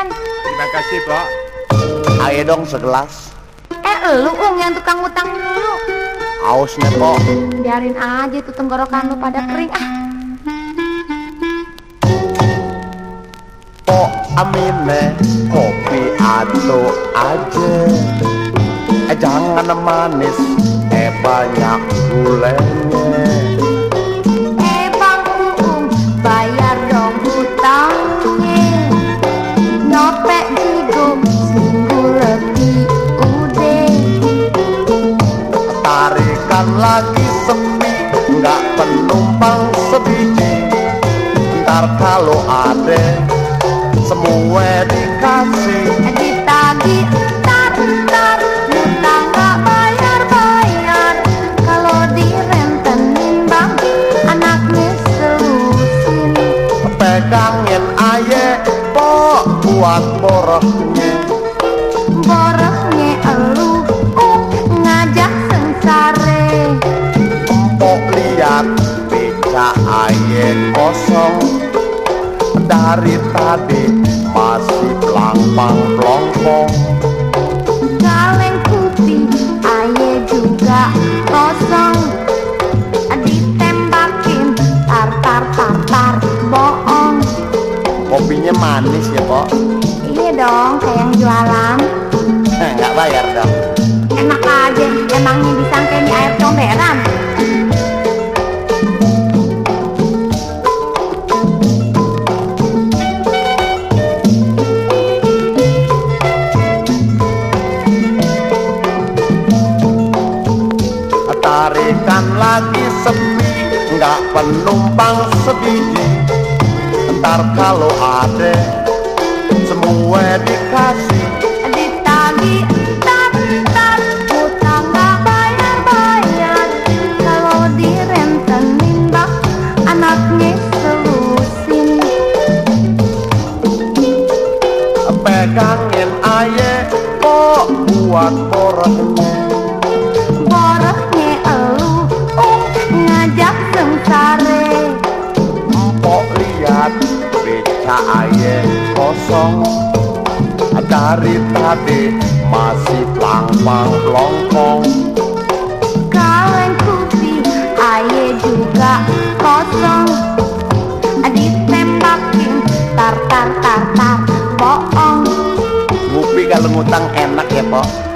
sekalian. Terima kasih, Pak. Ayo dong segelas. Eh, lu Ung yang tukang utang dulu. Aus nih, Pok. Biarin aja tuh tenggorokan lu pada kering ah. Pok amine kopi aduk aja. Eh jangan manis, eh banyak gulanya. Lagi sepi, nggak penumpang sebiji. Ntar kalau ada, semua dikasih. Ditagi entar entar, utang gak bayar bayar. Kalau direntenin bang, anaknya selusin. Pegangin aye, pok buat boroknya. Boroknya elu, aye kosong Dari tadi masih pelampang pelompong Kaleng kupi, aye juga kosong. Ditembakin, tar tar tar tar, bohong. Kopinya manis ya pok Iya dong, kayak yang jualan. Tarikan lagi sepi nggak penumpang sebiji Ntar kalau ada semua dikasih Ditagi entar entar, utang gak bayar bayar. Kalau direntenin bang, anaknya selusin. Pegangin aye pok buat boroknya aye kosong Dari tadi masih pelampang pelongkong Kaleng kupi, aye juga kosong. Ditembakin, tar tar tar tar, bohong. Ngupi kalau ngutang enak ya pok